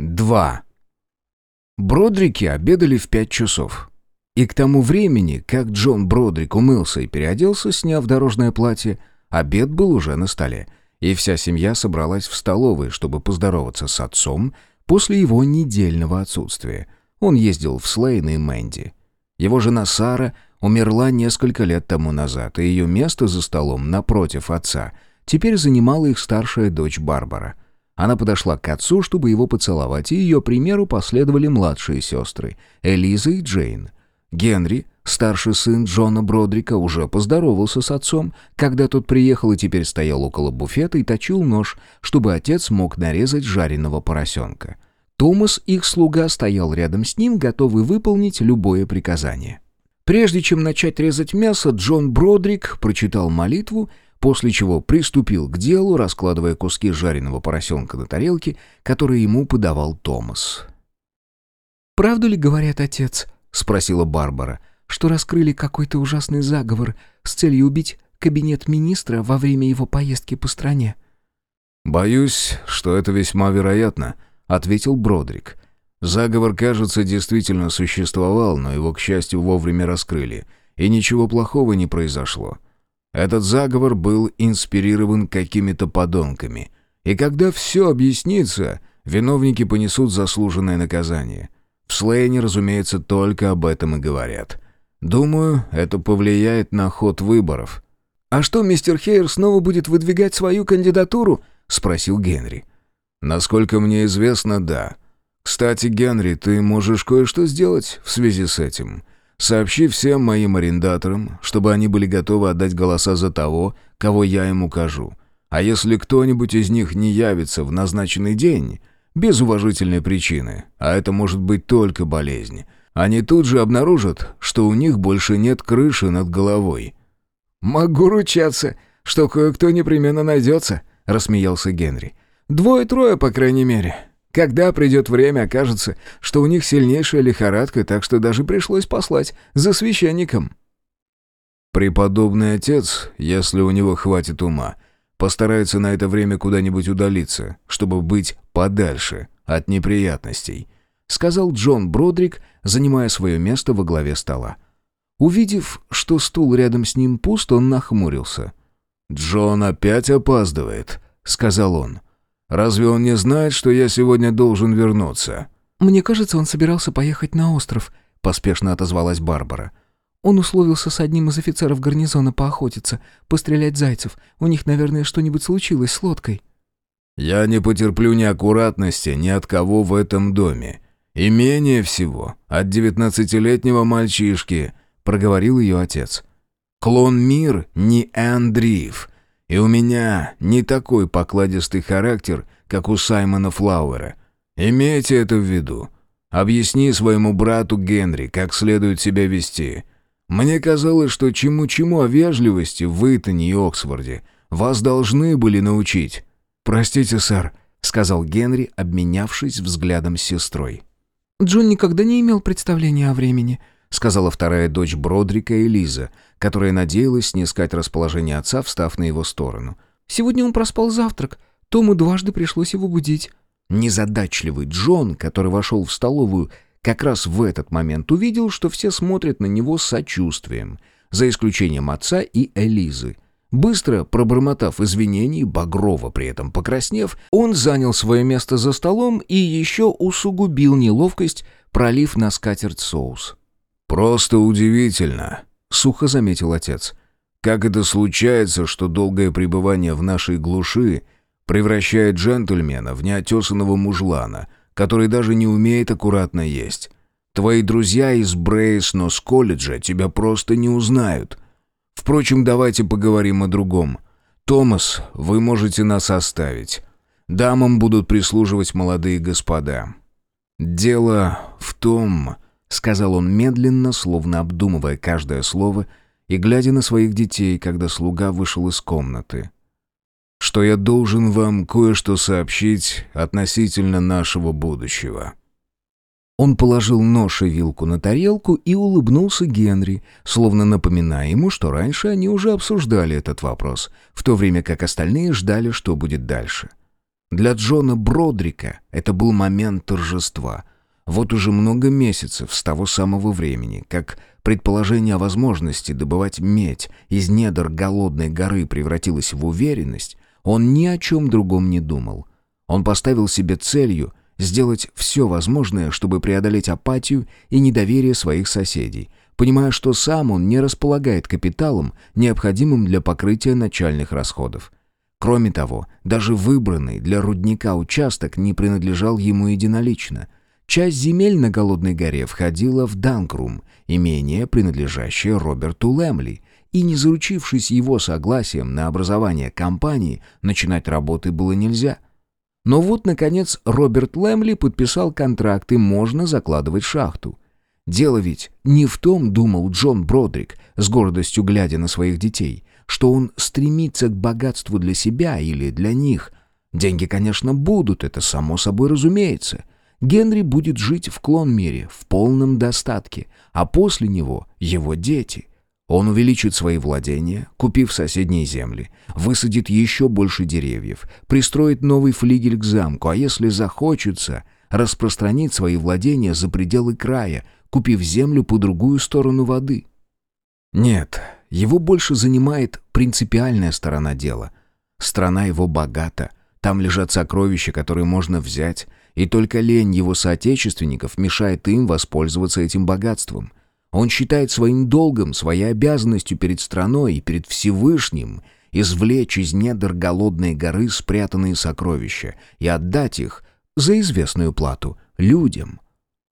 2. Бродрики обедали в пять часов. И к тому времени, как Джон Бродрик умылся и переоделся, сняв дорожное платье, обед был уже на столе, и вся семья собралась в столовой, чтобы поздороваться с отцом после его недельного отсутствия. Он ездил в Слейн и Мэнди. Его жена Сара умерла несколько лет тому назад, и ее место за столом напротив отца теперь занимала их старшая дочь Барбара. Она подошла к отцу, чтобы его поцеловать, и ее примеру последовали младшие сестры — Элиза и Джейн. Генри, старший сын Джона Бродрика, уже поздоровался с отцом, когда тот приехал и теперь стоял около буфета и точил нож, чтобы отец мог нарезать жареного поросенка. Томас, их слуга, стоял рядом с ним, готовый выполнить любое приказание. Прежде чем начать резать мясо, Джон Бродрик прочитал молитву, после чего приступил к делу, раскладывая куски жареного поросенка на тарелке, которые ему подавал Томас. «Правду ли говорят, отец?» — спросила Барбара, «что раскрыли какой-то ужасный заговор с целью убить кабинет министра во время его поездки по стране?» «Боюсь, что это весьма вероятно», — ответил Бродрик. «Заговор, кажется, действительно существовал, но его, к счастью, вовремя раскрыли, и ничего плохого не произошло. Этот заговор был инспирирован какими-то подонками. И когда все объяснится, виновники понесут заслуженное наказание. В Слейне, разумеется, только об этом и говорят. Думаю, это повлияет на ход выборов. «А что, мистер Хейер снова будет выдвигать свою кандидатуру?» — спросил Генри. «Насколько мне известно, да. Кстати, Генри, ты можешь кое-что сделать в связи с этим. Сообщи всем моим арендаторам, чтобы они были готовы отдать голоса за того, кого я им укажу. А если кто-нибудь из них не явится в назначенный день, без уважительной причины, а это может быть только болезнь, они тут же обнаружат, что у них больше нет крыши над головой». «Могу ручаться, что кое-кто непременно найдется», — рассмеялся Генри. «Двое-трое, по крайней мере. Когда придет время, окажется, что у них сильнейшая лихорадка, так что даже пришлось послать за священником». «Преподобный отец, если у него хватит ума, постарается на это время куда-нибудь удалиться, чтобы быть подальше от неприятностей», сказал Джон Бродрик, занимая свое место во главе стола. Увидев, что стул рядом с ним пуст, он нахмурился. «Джон опять опаздывает», — сказал он. Разве он не знает, что я сегодня должен вернуться?» «Мне кажется, он собирался поехать на остров», — поспешно отозвалась Барбара. «Он условился с одним из офицеров гарнизона поохотиться, пострелять зайцев. У них, наверное, что-нибудь случилось с лодкой». «Я не потерплю неаккуратности ни от кого в этом доме. И менее всего от девятнадцатилетнего мальчишки», — проговорил ее отец. «Клон Мир не Андриев, и у меня не такой покладистый характер, как у Саймона Флауэра. Имейте это в виду. Объясни своему брату Генри, как следует себя вести. Мне казалось, что чему-чему о вежливости в Итоне и Оксфорде вас должны были научить. «Простите, сэр», — сказал Генри, обменявшись взглядом с сестрой. «Джон никогда не имел представления о времени», — сказала вторая дочь Бродрика Элиза, которая надеялась снискать расположение отца, встав на его сторону. «Сегодня он проспал завтрак. Тому дважды пришлось его будить». Незадачливый Джон, который вошел в столовую, как раз в этот момент увидел, что все смотрят на него с сочувствием, за исключением отца и Элизы. Быстро пробормотав извинений, багрово при этом покраснев, он занял свое место за столом и еще усугубил неловкость, пролив на скатерть соус. «Просто удивительно», — сухо заметил отец. «Как это случается, что долгое пребывание в нашей глуши превращает джентльмена в неотесанного мужлана, который даже не умеет аккуратно есть? Твои друзья из Брейснос колледжа тебя просто не узнают. Впрочем, давайте поговорим о другом. Томас, вы можете нас оставить. Дамам будут прислуживать молодые господа. Дело в том...» — сказал он медленно, словно обдумывая каждое слово и глядя на своих детей, когда слуга вышел из комнаты. «Что я должен вам кое-что сообщить относительно нашего будущего». Он положил нож и вилку на тарелку и улыбнулся Генри, словно напоминая ему, что раньше они уже обсуждали этот вопрос, в то время как остальные ждали, что будет дальше. Для Джона Бродрика это был момент торжества. Вот уже много месяцев с того самого времени, как предположение о возможности добывать медь из недр голодной горы превратилось в уверенность, он ни о чем другом не думал. Он поставил себе целью сделать все возможное, чтобы преодолеть апатию и недоверие своих соседей, понимая, что сам он не располагает капиталом, необходимым для покрытия начальных расходов. Кроме того, даже выбранный для рудника участок не принадлежал ему единолично. Часть земель на Голодной горе входила в Данкрум, имение, принадлежащее Роберту Лэмли, и не заручившись его согласием на образование компании, начинать работы было нельзя. Но вот, наконец, Роберт Лэмли подписал контракт, и можно закладывать шахту. Дело ведь не в том, думал Джон Бродрик, с гордостью глядя на своих детей, что он стремится к богатству для себя или для них. Деньги, конечно, будут, это само собой разумеется. Генри будет жить в клон-мире в полном достатке, а после него его дети. Он увеличит свои владения, купив соседние земли, высадит еще больше деревьев, пристроит новый флигель к замку, а если захочется, распространит свои владения за пределы края, купив землю по другую сторону воды. Нет, его больше занимает принципиальная сторона дела. Страна его богата, там лежат сокровища, которые можно взять, и только лень его соотечественников мешает им воспользоваться этим богатством. Он считает своим долгом, своей обязанностью перед страной и перед Всевышним извлечь из недр голодной горы спрятанные сокровища и отдать их за известную плату людям.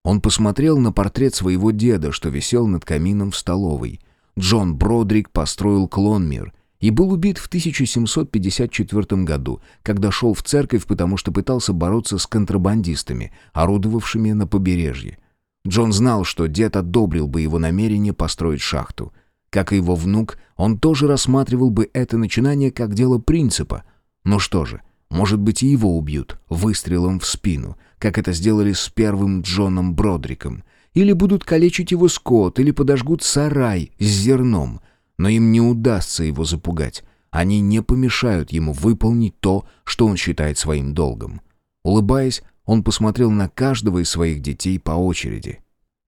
Он посмотрел на портрет своего деда, что висел над камином в столовой – Джон Бродрик построил Клонмир и был убит в 1754 году, когда шел в церковь, потому что пытался бороться с контрабандистами, орудовавшими на побережье. Джон знал, что дед одобрил бы его намерение построить шахту. Как и его внук, он тоже рассматривал бы это начинание как дело принципа. Ну что же, может быть и его убьют выстрелом в спину, как это сделали с первым Джоном Бродриком — или будут калечить его скот, или подожгут сарай с зерном. Но им не удастся его запугать. Они не помешают ему выполнить то, что он считает своим долгом. Улыбаясь, он посмотрел на каждого из своих детей по очереди.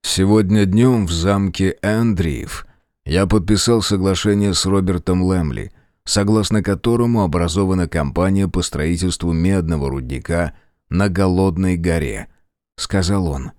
«Сегодня днем в замке Эндриев я подписал соглашение с Робертом Лэмли, согласно которому образована компания по строительству медного рудника на Голодной горе», — сказал он.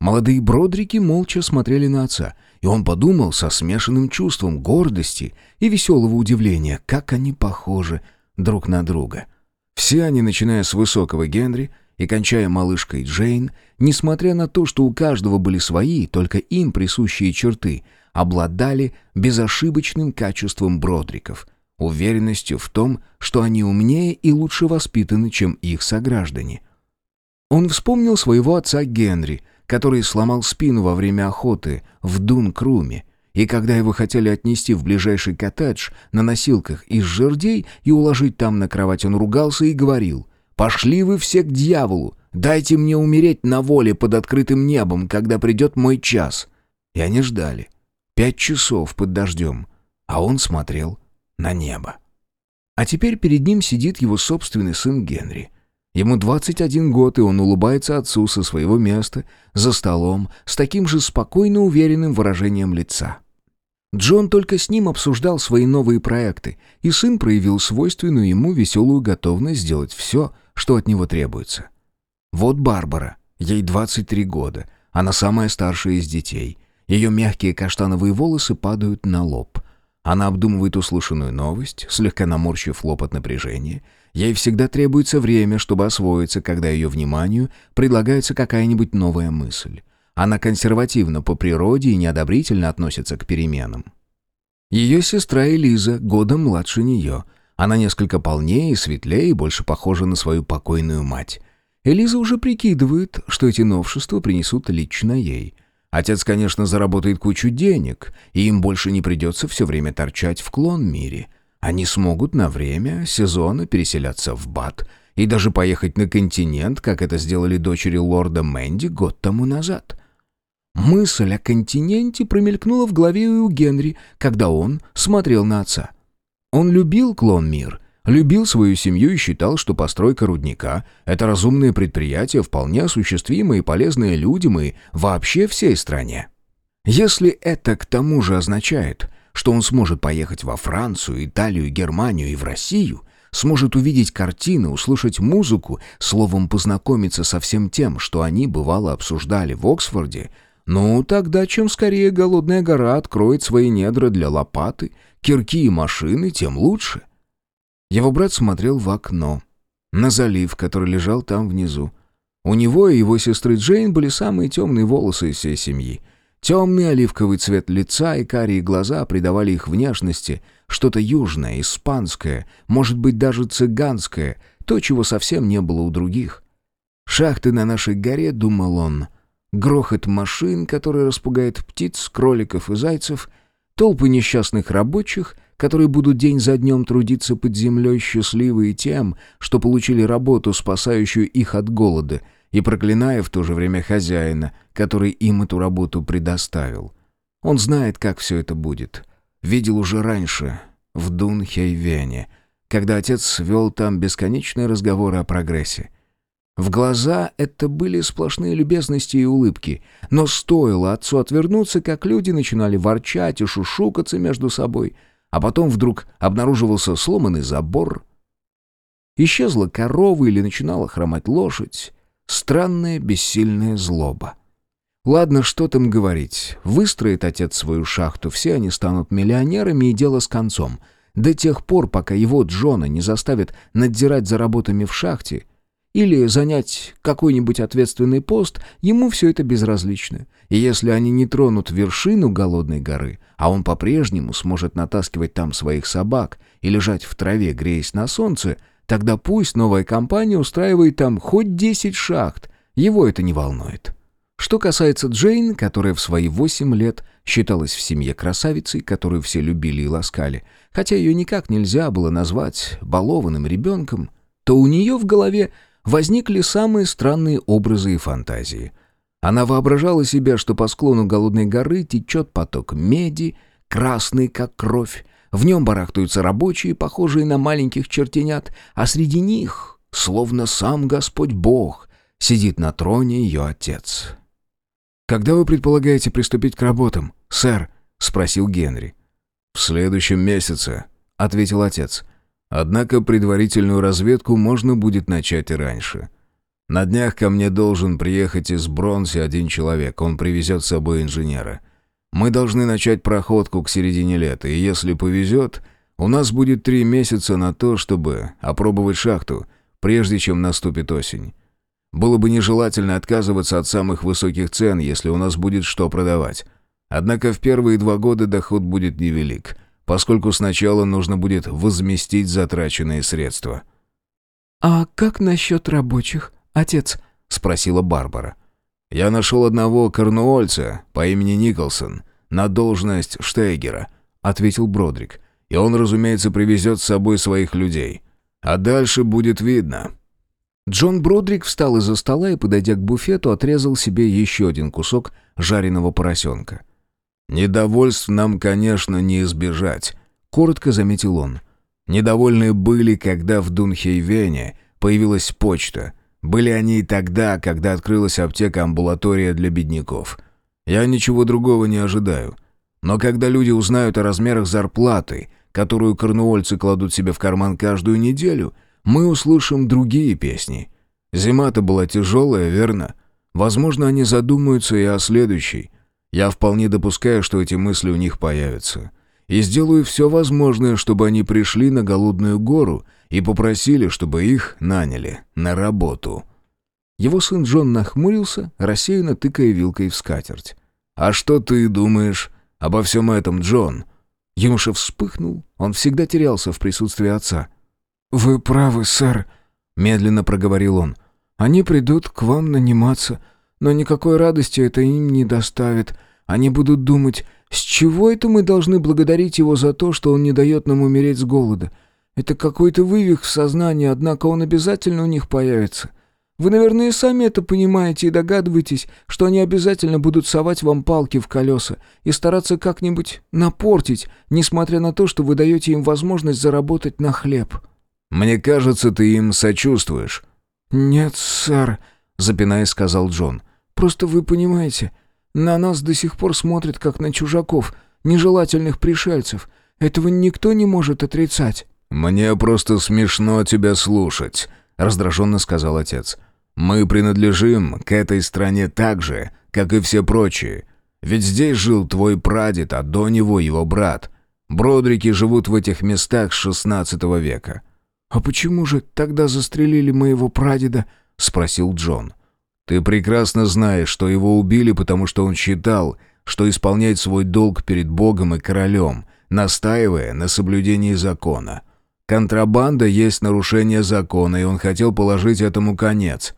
Молодые бродрики молча смотрели на отца, и он подумал со смешанным чувством гордости и веселого удивления, как они похожи друг на друга. Все они, начиная с высокого Генри и кончая малышкой Джейн, несмотря на то, что у каждого были свои, только им присущие черты, обладали безошибочным качеством бродриков, уверенностью в том, что они умнее и лучше воспитаны, чем их сограждане. Он вспомнил своего отца Генри — который сломал спину во время охоты в Дун-Круме, и когда его хотели отнести в ближайший коттедж на носилках из жердей и уложить там на кровать, он ругался и говорил «Пошли вы все к дьяволу! Дайте мне умереть на воле под открытым небом, когда придет мой час!» И они ждали. Пять часов под дождем, а он смотрел на небо. А теперь перед ним сидит его собственный сын Генри — Ему 21 год, и он улыбается отцу со своего места, за столом, с таким же спокойно уверенным выражением лица. Джон только с ним обсуждал свои новые проекты, и сын проявил свойственную ему веселую готовность сделать все, что от него требуется. Вот Барбара, ей 23 года, она самая старшая из детей. Ее мягкие каштановые волосы падают на лоб. Она обдумывает услышанную новость, слегка наморщив лоб от напряжения — Ей всегда требуется время, чтобы освоиться, когда ее вниманию предлагается какая-нибудь новая мысль. Она консервативна по природе и неодобрительно относится к переменам. Ее сестра Элиза годом младше нее. Она несколько полнее и светлее и больше похожа на свою покойную мать. Элиза уже прикидывает, что эти новшества принесут лично ей. Отец, конечно, заработает кучу денег, и им больше не придется все время торчать в клон-мире – они смогут на время сезона переселяться в Бат и даже поехать на континент, как это сделали дочери лорда Мэнди год тому назад. Мысль о континенте промелькнула в голове у Генри, когда он смотрел на отца. Он любил клон Мир, Любил свою семью и считал, что постройка рудника – это разумное предприятие, вполне осуществимое и полезное людям и вообще всей стране. Если это к тому же означает, что он сможет поехать во Францию, Италию, Германию и в Россию, сможет увидеть картины, услышать музыку, словом познакомиться со всем тем, что они бывало обсуждали в Оксфорде, ну, тогда чем скорее Голодная гора откроет свои недра для лопаты, кирки и машины, тем лучше. Его брат смотрел в окно, на залив, который лежал там внизу. У него и его сестры Джейн были самые темные волосы из всей семьи. Темный оливковый цвет лица и карие глаза придавали их внешности что-то южное, испанское, может быть даже цыганское, то, чего совсем не было у других. «Шахты на нашей горе», — думал он, — грохот машин, который распугает птиц, кроликов и зайцев, толпы несчастных рабочих — которые будут день за днем трудиться под землей, счастливые тем, что получили работу, спасающую их от голода, и проклиная в то же время хозяина, который им эту работу предоставил. Он знает, как все это будет. Видел уже раньше, в Дунхейвене, когда отец вел там бесконечные разговоры о прогрессе. В глаза это были сплошные любезности и улыбки, но стоило отцу отвернуться, как люди начинали ворчать и шушукаться между собой — а потом вдруг обнаруживался сломанный забор. Исчезла корова или начинала хромать лошадь. Странная бессильная злоба. Ладно, что там говорить. Выстроит отец свою шахту, все они станут миллионерами и дело с концом. До тех пор, пока его Джона не заставят надзирать за работами в шахте, или занять какой-нибудь ответственный пост, ему все это безразлично. И если они не тронут вершину голодной горы, а он по-прежнему сможет натаскивать там своих собак и лежать в траве, греясь на солнце, тогда пусть новая компания устраивает там хоть 10 шахт, его это не волнует. Что касается Джейн, которая в свои восемь лет считалась в семье красавицей, которую все любили и ласкали, хотя ее никак нельзя было назвать балованным ребенком, то у нее в голове возникли самые странные образы и фантазии. Она воображала себе, что по склону Голодной горы течет поток меди, красный, как кровь, в нем барахтаются рабочие, похожие на маленьких чертенят, а среди них, словно сам Господь Бог, сидит на троне ее отец. «Когда вы предполагаете приступить к работам, сэр?» — спросил Генри. «В следующем месяце», — ответил отец. Однако предварительную разведку можно будет начать и раньше. На днях ко мне должен приехать из Бронси один человек, он привезет с собой инженера. Мы должны начать проходку к середине лета, и если повезет, у нас будет три месяца на то, чтобы опробовать шахту, прежде чем наступит осень. Было бы нежелательно отказываться от самых высоких цен, если у нас будет что продавать. Однако в первые два года доход будет невелик – поскольку сначала нужно будет возместить затраченные средства. «А как насчет рабочих, отец?» — спросила Барбара. «Я нашел одного корнуольца по имени Николсон на должность Штейгера», — ответил Бродрик. «И он, разумеется, привезет с собой своих людей. А дальше будет видно». Джон Бродрик встал из-за стола и, подойдя к буфету, отрезал себе еще один кусок жареного поросенка. «Недовольств нам, конечно, не избежать», — коротко заметил он. «Недовольные были, когда в Дунхейвене появилась почта. Были они и тогда, когда открылась аптека-амбулатория для бедняков. Я ничего другого не ожидаю. Но когда люди узнают о размерах зарплаты, которую корнуольцы кладут себе в карман каждую неделю, мы услышим другие песни. Зима-то была тяжелая, верно? Возможно, они задумаются и о следующей — я вполне допускаю, что эти мысли у них появятся. И сделаю все возможное, чтобы они пришли на Голодную гору и попросили, чтобы их наняли на работу». Его сын Джон нахмурился, рассеянно тыкая вилкой в скатерть. «А что ты думаешь обо всем этом, Джон?» Юноша вспыхнул, он всегда терялся в присутствии отца. «Вы правы, сэр», — медленно проговорил он. «Они придут к вам наниматься, но никакой радости это им не доставит. Они будут думать, с чего это мы должны благодарить его за то, что он не дает нам умереть с голода? Это какой-то вывих в сознании, однако он обязательно у них появится. Вы, наверное, сами это понимаете и догадываетесь, что они обязательно будут совать вам палки в колеса и стараться как-нибудь напортить, несмотря на то, что вы даете им возможность заработать на хлеб». Мне кажется, ты им сочувствуешь». «Нет, сэр», — запинаясь, сказал Джон. «Просто вы понимаете, на нас до сих пор смотрят как на чужаков, нежелательных пришельцев. Этого никто не может отрицать». «Мне просто смешно тебя слушать», — раздраженно сказал отец. «Мы принадлежим к этой стране так же, как и все прочие. Ведь здесь жил твой прадед, а до него его брат. Бродрики живут в этих местах с XVI века». «А почему же тогда застрелили моего прадеда?» — спросил Джон. «Ты прекрасно знаешь, что его убили, потому что он считал, что исполняет свой долг перед Богом и королем, настаивая на соблюдении закона. Контрабанда есть нарушение закона, и он хотел положить этому конец».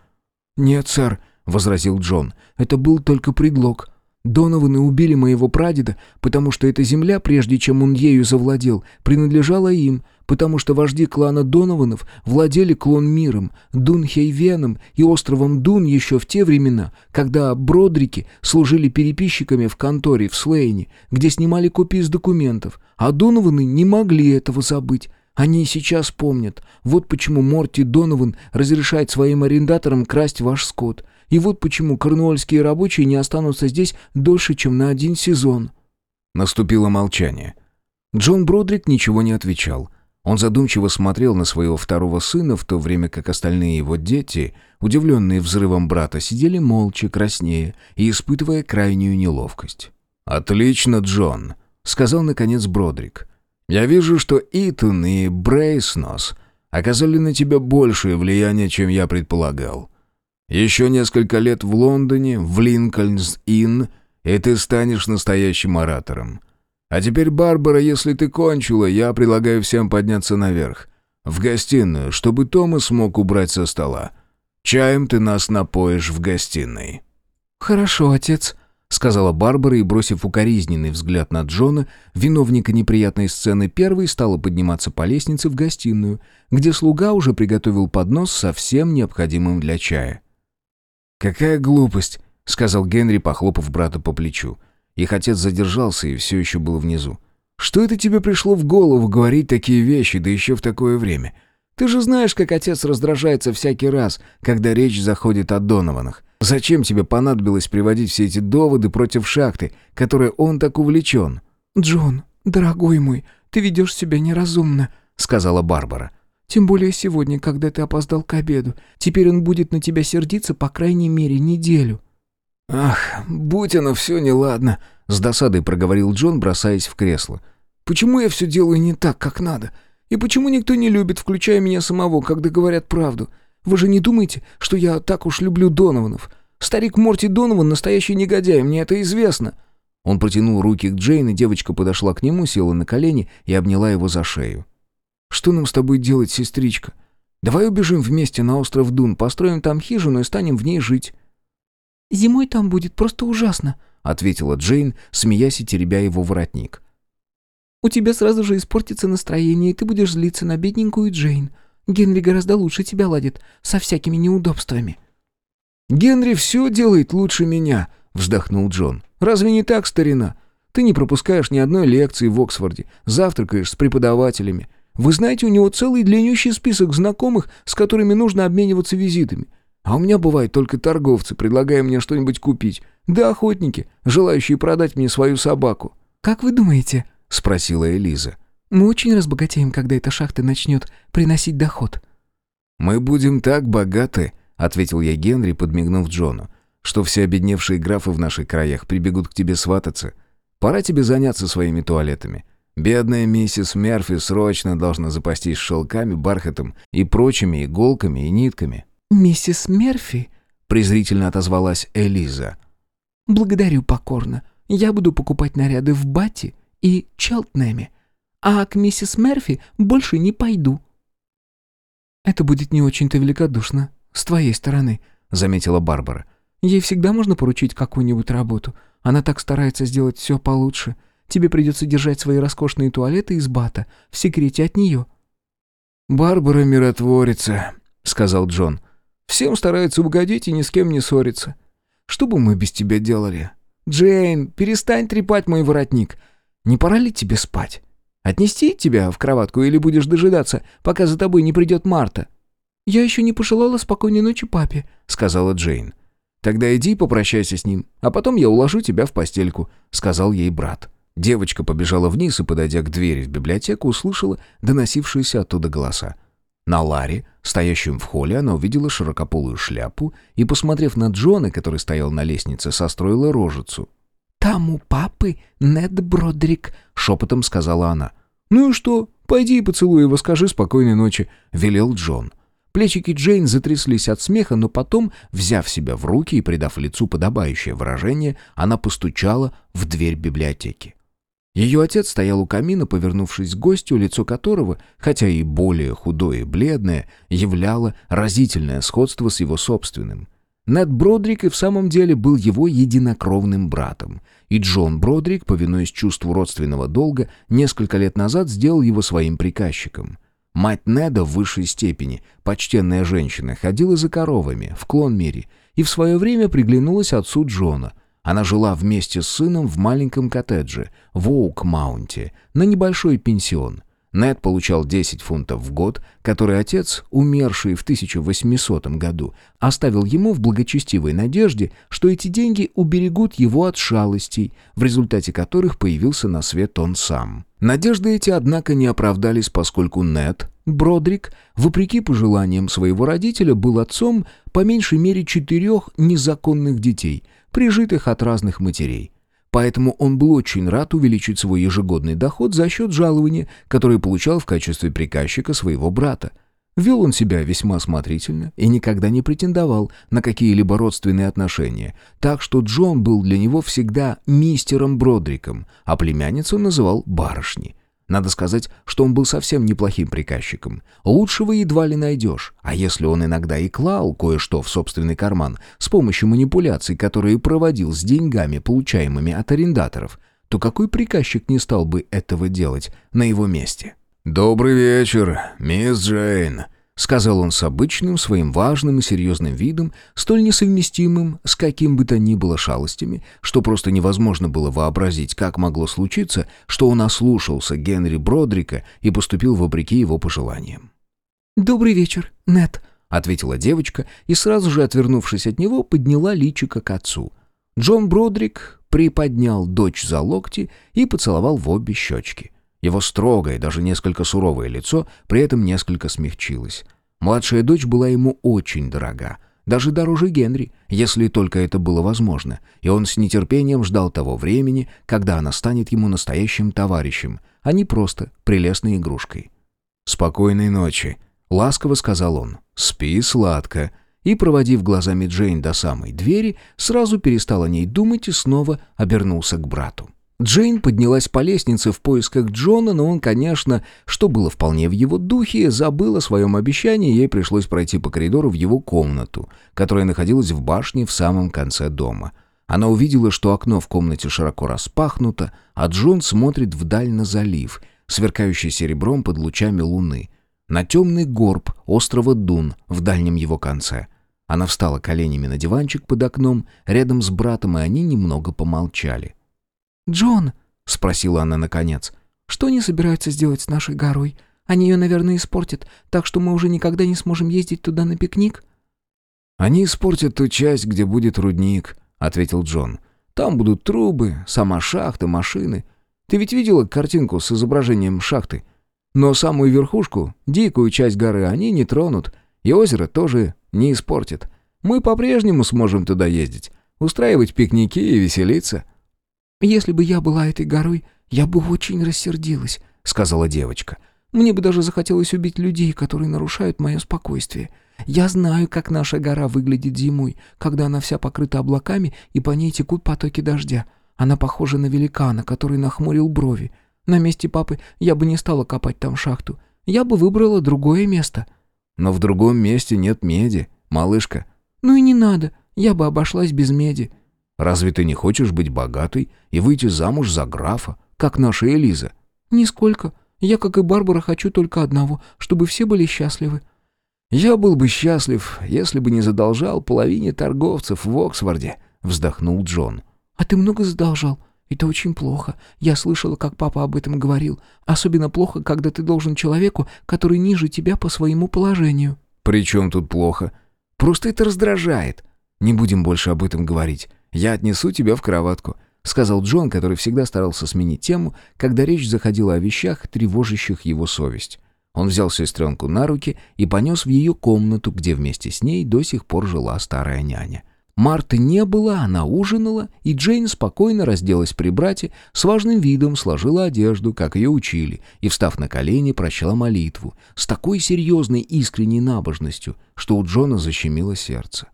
«Нет, сэр», — возразил Джон, — «это был только предлог. Донованы убили моего прадеда, потому что эта земля, прежде чем он ею завладел, принадлежала им, потому что вожди клана Донованов владели клон-миром, Дунхейвеном и островом Дун еще в те времена, когда Бродрики служили переписчиками в конторе в Слейне, где снимали копии с документов, а Донованы не могли этого забыть. Они и сейчас помнят. Вот почему Морти Донован разрешает своим арендаторам красть ваш скот. И вот почему корнуольские рабочие не останутся здесь дольше, чем на один сезон». Наступило молчание. Джон Бродрик ничего не отвечал. Он задумчиво смотрел на своего второго сына, в то время как остальные его дети, удивленные взрывом брата, сидели молча, краснее и испытывая крайнюю неловкость. «Отлично, Джон», — сказал наконец Бродрик. Я вижу, что Итан и Брейснос оказали на тебя большее влияние, чем я предполагал. Еще несколько лет в Лондоне, в Линкольнс-Инн, и ты станешь настоящим оратором. А теперь, Барбара, если ты кончила, я предлагаю всем подняться наверх, в гостиную, чтобы Томас смог убрать со стола. Чаем ты нас напоишь в гостиной». «Хорошо, отец», — сказала Барбара и, бросив укоризненный взгляд на Джона, виновника неприятной сцены первой стала подниматься по лестнице в гостиную, где слуга уже приготовил поднос со всем необходимым для чая. «Какая глупость!» — сказал Генри, похлопав брата по плечу. Их отец задержался и все еще был внизу. «Что это тебе пришло в голову говорить такие вещи, да еще в такое время? Ты же знаешь, как отец раздражается всякий раз, когда речь заходит о Донованах. Зачем тебе понадобилось приводить все эти доводы против шахты, которой он так увлечен?» «Джон, дорогой мой, ты ведешь себя неразумно», — сказала Барбара. «Тем более сегодня, когда ты опоздал к обеду. Теперь он будет на тебя сердиться по крайней мере неделю». «Ах, будь оно все неладно», — с досадой проговорил Джон, бросаясь в кресло. «Почему я все делаю не так, как надо? И почему никто не любит, включая меня самого, когда говорят правду? Вы же не думаете, что я так уж люблю Донованов? Старик Морти Донован — настоящий негодяй, мне это известно». Он протянул руки к Джейн, и девочка подошла к нему, села на колени и обняла его за шею. «Что нам с тобой делать, сестричка? Давай убежим вместе на остров Дун, построим там хижину и станем в ней жить». «Зимой там будет просто ужасно», — ответила Джейн, смеясь и теребя его воротник. «У тебя сразу же испортится настроение, и ты будешь злиться на бедненькую Джейн. Генри гораздо лучше тебя ладит, со всякими неудобствами». «Генри все делает лучше меня», — вздохнул Джон. «Разве не так, старина? Ты не пропускаешь ни одной лекции в Оксфорде, завтракаешь с преподавателями. Вы знаете, у него целый длиннющий список знакомых, с которыми нужно обмениваться визитами. А у меня бывают только торговцы, предлагая мне что-нибудь купить, да охотники, желающие продать мне свою собаку». «Как вы думаете?» — спросила Элиза. Мы очень разбогатеем, когда эта шахта начнет приносить доход». «Мы будем так богаты», — ответил я Генри, подмигнув Джону, «что все обедневшие графы в наших краях прибегут к тебе свататься. Пора тебе заняться своими туалетами. Бедная миссис Мерфи срочно должна запастись шелками, бархатом и прочими иголками и нитками». «Миссис Мерфи?» — презрительно отозвалась Элиза. «Благодарю покорно. Я буду покупать наряды в Бате и Челтнеме а к миссис Мерфи больше не пойду». «Это будет не очень-то великодушно, с твоей стороны», — заметила Барбара. «Ей всегда можно поручить какую-нибудь работу. Она так старается сделать все получше. Тебе придется держать свои роскошные туалеты из бата, в секрете от нее». «Барбара миротворица», — сказал Джон. «Всем старается угодить и ни с кем не ссориться. Что бы мы без тебя делали? Джейн, перестань трепать мой воротник. Не пора ли тебе спать?» Отнести тебя в кроватку или будешь дожидаться, пока за тобой не придет Марта?» «Я еще не пожелала спокойной ночи папе», — сказала Джейн. «Тогда иди попрощайся с ним, а потом я уложу тебя в постельку», — сказал ей брат. Девочка побежала вниз и, подойдя к двери в библиотеку, услышала доносившиеся оттуда голоса. На Ларе, стоящем в холле, она увидела широкополую шляпу и, посмотрев на Джона, который стоял на лестнице, состроила рожицу. «Там у папы Нед Бродрик», — шепотом сказала она. «Ну и что? Пойди и поцелуй его, скажи спокойной ночи», — велел Джон. Плечики Джейн затряслись от смеха, но потом, взяв себя в руки и придав лицу подобающее выражение, она постучала в дверь библиотеки. Ее отец стоял у камина, повернувшись к гостю, лицо которого, хотя и более худое и бледное, являло разительное сходство с его собственным. Нед Бродрик и в самом деле был его единокровным братом, и Джон Бродрик, повинуясь чувству родственного долга, несколько лет назад сделал его своим приказчиком. Мать Неда в высшей степени, почтенная женщина, ходила за коровами в Клонмере и в свое время приглянулась отцу Джона, она жила вместе с сыном в маленьком коттедже в Оук-Маунте на небольшой пенсион. Нед получал 10 фунтов в год, который отец, умерший в 1800 году, оставил ему в благочестивой надежде, что эти деньги уберегут его от шалостей, в результате которых появился на свет он сам. Надежды эти, однако, не оправдались, поскольку Нед, Бродрик, вопреки пожеланиям своего родителя, был отцом по меньшей мере четырех незаконных детей – прижитых от разных матерей. Поэтому он был очень рад увеличить свой ежегодный доход за счет жалования, которое получал в качестве приказчика своего брата. Вел он себя весьма осмотрительно и никогда не претендовал на какие-либо родственные отношения, так что Джон был для него всегда мистером Бродриком, а племянницу называл барышней. Надо сказать, что он был совсем неплохим приказчиком. Лучшего едва ли найдешь. А если он иногда и клал кое-что в собственный карман с помощью манипуляций, которые проводил с деньгами, получаемыми от арендаторов, то какой приказчик не стал бы этого делать на его месте? «Добрый вечер, мисс Джейн», сказал он с обычным своим важным и серьезным видом, столь несовместимым с каким бы то ни было шалостями, что просто невозможно было вообразить, как могло случиться, что он ослушался Генри Бродрика и поступил вопреки его пожеланиям. «Добрый вечер, Нет, ответила девочка и сразу же, отвернувшись от него, подняла личико к отцу. Джон Бродрик приподнял дочь за локти и поцеловал в обе щечки. Его строгое, даже несколько суровое лицо при этом несколько смягчилось. Младшая дочь была ему очень дорога, даже дороже Генри, если только это было возможно, и он с нетерпением ждал того времени, когда она станет ему настоящим товарищем, а не просто прелестной игрушкой. «Спокойной ночи», — ласково сказал он. «Спи сладко». И, проводив глазами Джейн до самой двери, сразу перестал о ней думать и снова обернулся к брату. Джейн поднялась по лестнице в поисках Джона, но он, конечно, что было вполне в его духе, забыл о своем обещании, и ей пришлось пройти по коридору в его комнату, которая находилась в башне в самом конце дома. Она увидела, что окно в комнате широко распахнуто, а Джон смотрит вдаль на залив, сверкающий серебром под лучами луны, на темный горб острова Дун в дальнем его конце. Она встала коленями на диванчик под окном, рядом с братом, и они немного помолчали. «Джон», — спросила она наконец, — «что они собираются сделать с нашей горой? Они ее, наверное, испортят, так что мы уже никогда не сможем ездить туда на пикник?» «Они испортят ту часть, где будет рудник», — ответил Джон. «Там будут трубы, сама шахта, машины. Ты ведь видела картинку с изображением шахты? Но самую верхушку, дикую часть горы, они не тронут, и озеро тоже не испортят. Мы по-прежнему сможем туда ездить, устраивать пикники и веселиться». «Если бы я была этой горой, я бы очень рассердилась», — сказала девочка. «Мне бы даже захотелось убить людей, которые нарушают мое спокойствие. Я знаю, как наша гора выглядит зимой, когда она вся покрыта облаками и по ней текут потоки дождя. Она похожа на великана, который нахмурил брови. На месте папы я бы не стала копать там шахту. Я бы выбрала другое место». «Но в другом месте нет меди, малышка». «Ну и не надо, я бы обошлась без меди». Разве ты не хочешь быть богатой и выйти замуж за графа, как наша Элиза?» «Нисколько. Я, как и Барбара, хочу только одного, чтобы все были счастливы». «Я был бы счастлив, если бы не задолжал половине торговцев в Оксфорде», — вздохнул Джон. «А ты много задолжал? Это очень плохо. Я слышала, как папа об этом говорил. Особенно плохо, когда ты должен человеку, который ниже тебя по своему положению». «При чем тут плохо? Просто это раздражает. Не будем больше об этом говорить. Я отнесу тебя в кроватку», — сказал Джон, который всегда старался сменить тему, когда речь заходила о вещах, тревожащих его совесть. Он взял сестренку на руки и понес в ее комнату, где вместе с ней до сих пор жила старая няня. Марты не было, она ужинала, и Джейн спокойно разделась при брате, с важным видом сложила одежду, как ее учили, и, встав на колени, прощала молитву, с такой серьезной искренней набожностью, что у Джона защемило сердце.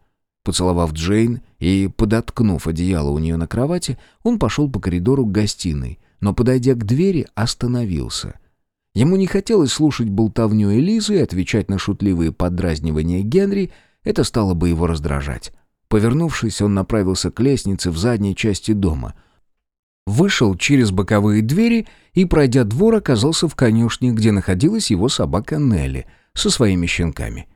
Поцеловав Джейн и подоткнув одеяло у нее на кровати, он пошел по коридору к гостиной, но, подойдя к двери, остановился. Ему не хотелось слушать болтовню Элизы и отвечать на шутливые подразнивания Генри, это стало бы его раздражать. Повернувшись, он направился к лестнице в задней части дома. Вышел через боковые двери и, пройдя двор, оказался в конюшне, где находилась его собака Нелли со своими щенками.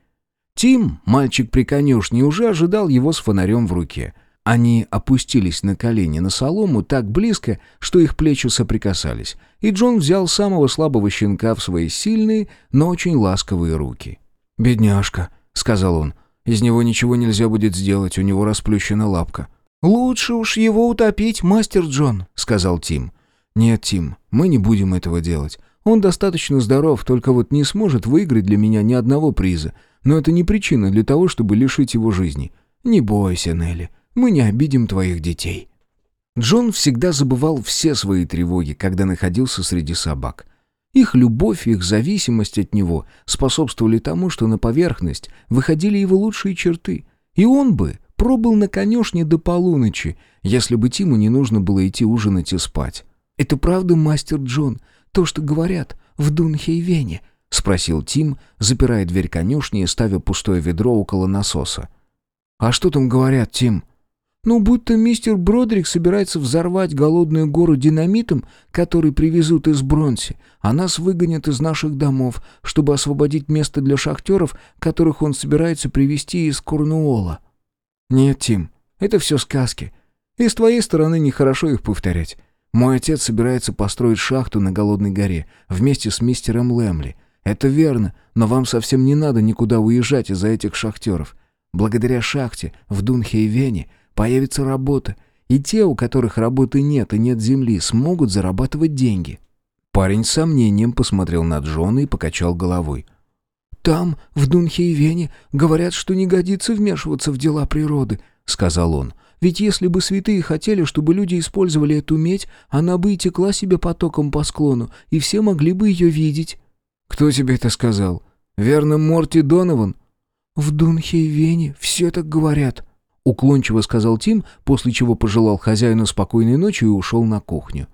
Тим, мальчик при конюшне, уже ожидал его с фонарем в руке. Они опустились на колени на солому так близко, что их плечи соприкасались, и Джон взял самого слабого щенка в свои сильные, но очень ласковые руки. «Бедняжка», — сказал он, из него ничего нельзя будет сделать, у него расплющена лапка». «Лучше уж его утопить, мастер Джон», — сказал Тим. «Нет, Тим, мы не будем этого делать. Он достаточно здоров, только вот не сможет выиграть для меня ни одного приза. Но это не причина для того, чтобы лишить его жизни. Не бойся, Нелли, мы не обидим твоих детей». Джон всегда забывал все свои тревоги, когда находился среди собак. Их любовь, их зависимость от него способствовали тому, что на поверхность выходили его лучшие черты. И он бы пробыл на конюшне до полуночи, если бы Тиму не нужно было идти ужинать и спать. «Это правда, мастер Джон, то, что говорят в Дунхейвене?» — спросил Тим, запирая дверь конюшни и ставя пустое ведро около насоса. «А что там говорят, Тим?» Ну, будто мистер Бродрик собирается взорвать голодную гору динамитом, который привезут из Бронси, а нас выгонят из наших домов, чтобы освободить место для шахтеров, которых он собирается привезти из Корнуола. Нет, Тим, это все сказки. И с твоей стороны нехорошо их повторять. Мой отец собирается построить шахту на Голодной горе вместе с мистером Лэмли. Это верно, но вам совсем не надо никуда уезжать из-за этих шахтеров. Благодаря шахте в Дунхейвене Появится работа, и те, у которых работы нет и нет земли, смогут зарабатывать деньги». Парень с сомнением посмотрел на Джона и покачал головой. «Там, в Дунхейвене, говорят, что не годится вмешиваться в дела природы», — сказал он. «Ведь если бы святые хотели, чтобы люди использовали эту медь, она бы и текла себе потоком по склону, и все могли бы ее видеть». «Кто тебе это сказал? Верно, Морти Донован?» «В Дунхейвене все так говорят», — уклончиво сказал Тим, после чего пожелал хозяину спокойной ночи и ушел на кухню.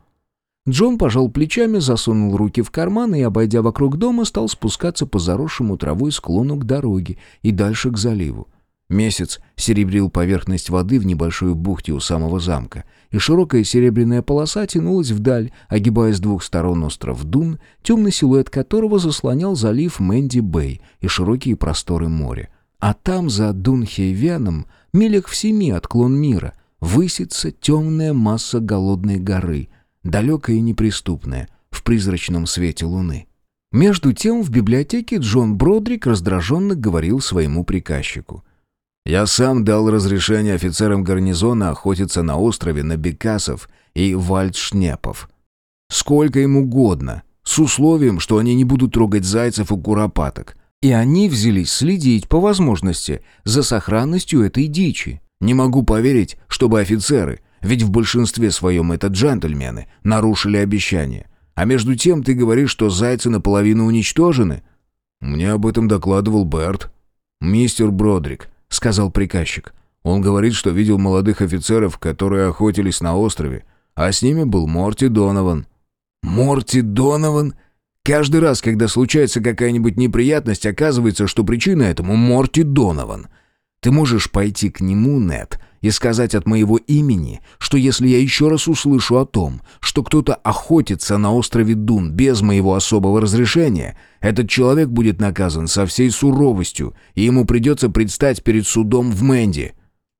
Джон пожал плечами, засунул руки в карман и, обойдя вокруг дома, стал спускаться по заросшему травой склону к дороге и дальше к заливу. Месяц серебрил поверхность воды в небольшой бухте у самого замка, и широкая серебряная полоса тянулась вдаль, огибая с двух сторон остров Дун, темный силуэт которого заслонял залив Мэнди-Бэй и широкие просторы моря. А там, за Дунхейвеном, милях в семи отклон мира, высится темная масса голодной горы, далекая и неприступная, в призрачном свете луны. Между тем в библиотеке Джон Бродрик раздраженно говорил своему приказчику. «Я сам дал разрешение офицерам гарнизона охотиться на острове на бекасов и вальдшнепов. Сколько им угодно, с условием, что они не будут трогать зайцев и куропаток, и они взялись следить по возможности за сохранностью этой дичи. Не могу поверить, чтобы офицеры, ведь в большинстве своем это джентльмены, нарушили обещание. А между тем ты говоришь, что зайцы наполовину уничтожены? Мне об этом докладывал Берт. Мистер Бродрик, сказал приказчик. Он говорит, что видел молодых офицеров, которые охотились на острове, а с ними был Морти Донован. Морти Донован? Каждый раз, когда случается какая-нибудь неприятность, оказывается, что причина этому Морти Донован. Ты можешь пойти к нему, Нет, и сказать от моего имени, что если я еще раз услышу о том, что кто-то охотится на острове Дун без моего особого разрешения, этот человек будет наказан со всей суровостью, и ему придется предстать перед судом в Мэнди.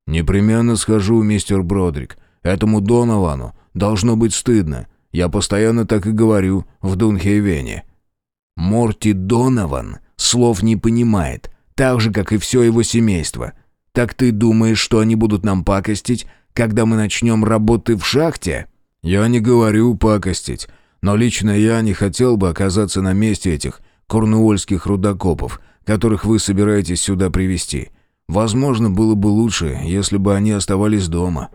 Непременно схожу, мистер Бродрик. Этому Доновану должно быть стыдно. Я постоянно так и говорю в Дунхейвене». Морти Донован слов не понимает, так же, как и все его семейство. Так ты думаешь, что они будут нам пакостить, когда мы начнем работы в шахте?» «Я не говорю пакостить, но лично я не хотел бы оказаться на месте этих корнуольских рудокопов, которых вы собираетесь сюда привести. Возможно, было бы лучше, если бы они оставались дома».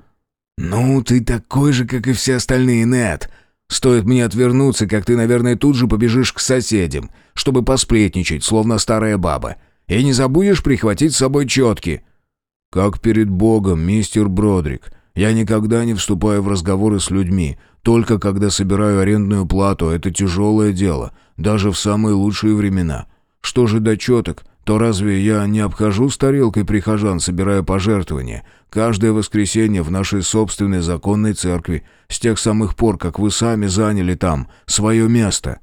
«Ну, ты такой же, как и все остальные, Нет. Стоит мне отвернуться, как ты, наверное, тут же побежишь к соседям, чтобы посплетничать, словно старая баба. И не забудешь прихватить с собой четки». «Как перед Богом, мистер Бродрик. Я никогда не вступаю в разговоры с людьми, только когда собираю арендную плату. Это тяжелое дело, даже в самые лучшие времена. Что же до четок, то разве я не обхожу с тарелкой прихожан, собирая пожертвования, каждое воскресенье в нашей собственной законной церкви, с тех самых пор, как вы сами заняли там свое место?»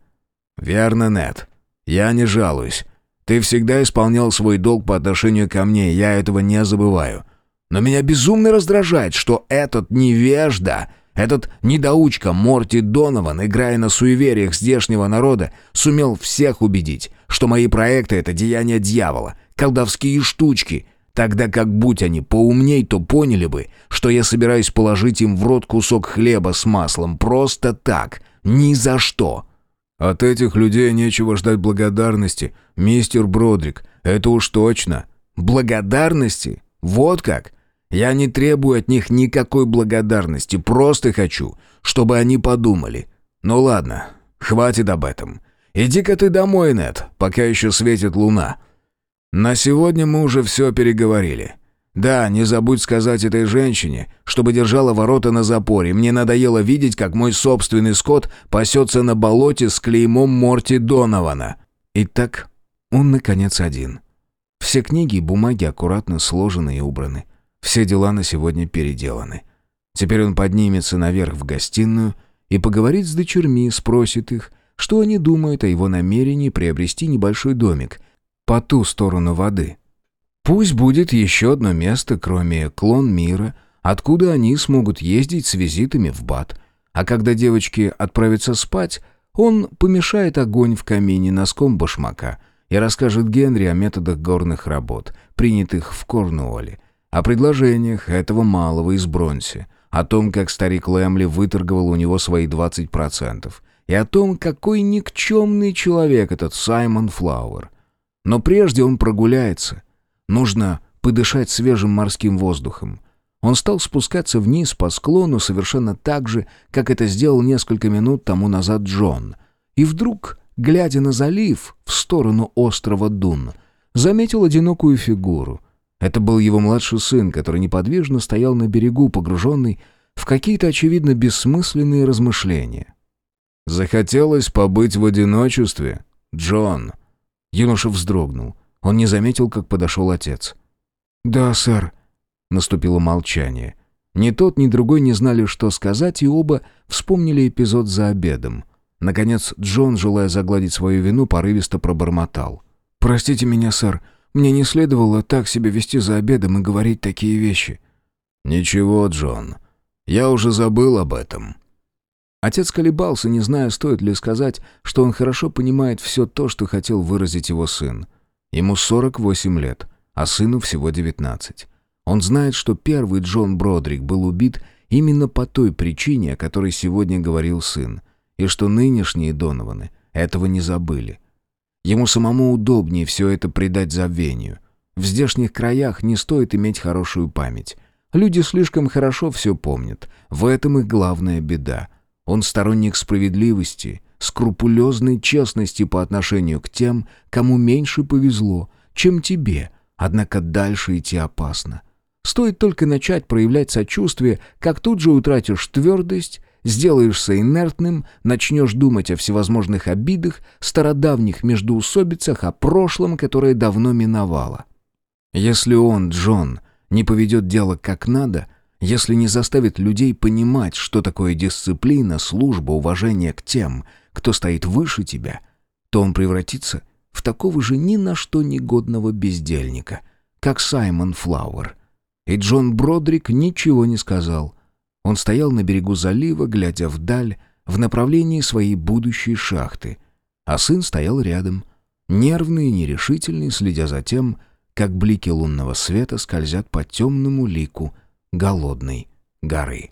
«Верно, Нет. Я не жалуюсь. Ты всегда исполнял свой долг по отношению ко мне, я этого не забываю. Но меня безумно раздражает, что этот невежда этот недоучка Морти Донован, играя на суевериях здешнего народа, сумел всех убедить, что мои проекты — это деяние дьявола, колдовские штучки, тогда как будь они поумней, то поняли бы, что я собираюсь положить им в рот кусок хлеба с маслом просто так, ни за что. От этих людей нечего ждать благодарности, мистер Бродрик, это уж точно. Благодарности? Вот как? Я не требую от них никакой благодарности, просто хочу, чтобы они подумали. Ну ладно, хватит об этом. Иди-ка ты домой, Нет, пока еще светит луна. На сегодня мы уже все переговорили. Да, не забудь сказать этой женщине, чтобы держала ворота на запоре. Мне надоело видеть, как мой собственный скот пасется на болоте с клеймом Морти Донована. Итак, он, наконец, один. Все книги и бумаги аккуратно сложены и убраны. Все дела на сегодня переделаны. Теперь он поднимется наверх в гостиную и поговорит с дочерьми, спросит их, что они думают о его намерении приобрести небольшой домик по ту сторону воды. Пусть будет еще одно место, кроме клон мира, откуда они смогут ездить с визитами в Бат. А когда девочки отправятся спать, он помешает огонь в камине носком башмака и расскажет Генри о методах горных работ, принятых в Корнуолле, о предложениях этого малого из Бронси, о том, как старик Лэмли выторговал у него свои 20%, и о том, какой никчемный человек этот Саймон Флауэр. Но прежде он прогуляется. Нужно подышать свежим морским воздухом. Он стал спускаться вниз по склону совершенно так же, как это сделал несколько минут тому назад Джон. И вдруг, глядя на залив в сторону острова Дун, заметил одинокую фигуру — это был его младший сын, который неподвижно стоял на берегу, погруженный в какие-то, очевидно, бессмысленные размышления. «Захотелось побыть в одиночестве, Джон». Юноша вздрогнул. Он не заметил, как подошел отец. «Да, сэр». Наступило молчание. Ни тот, ни другой не знали, что сказать, и оба вспомнили эпизод за обедом. Наконец, Джон, желая загладить свою вину, порывисто пробормотал. «Простите меня, сэр. Мне не следовало так себя вести за обедом и говорить такие вещи». «Ничего, Джон. Я уже забыл об этом». Отец колебался, не зная, стоит ли сказать, что он хорошо понимает все то, что хотел выразить его сын. Ему 48 лет, а сыну всего 19. Он знает, что первый Джон Бродрик был убит именно по той причине, о которой сегодня говорил сын, и что нынешние Донованы этого не забыли. Ему самому удобнее все это придать забвению. В здешних краях не стоит иметь хорошую память. Люди слишком хорошо все помнят. В этом их главная беда. Он сторонник справедливости, скрупулезной честности по отношению к тем, кому меньше повезло, чем тебе, однако дальше идти опасно. Стоит только начать проявлять сочувствие, как тут же утратишь твердость Сделаешься инертным, начнешь думать о всевозможных обидах, стародавних междоусобицах, о прошлом, которое давно миновало. Если он, Джон, не поведет дело как надо, если не заставит людей понимать, что такое дисциплина, служба, уважение к тем, кто стоит выше тебя, то он превратится в такого же ни на что негодного бездельника, как Саймон Флауэр. И Джон Бродрик ничего не сказал — Он стоял на берегу залива, глядя вдаль, в направлении своей будущей шахты. А сын стоял рядом, нервный и нерешительный, следя за тем, как блики лунного света скользят по темному лику голодной горы.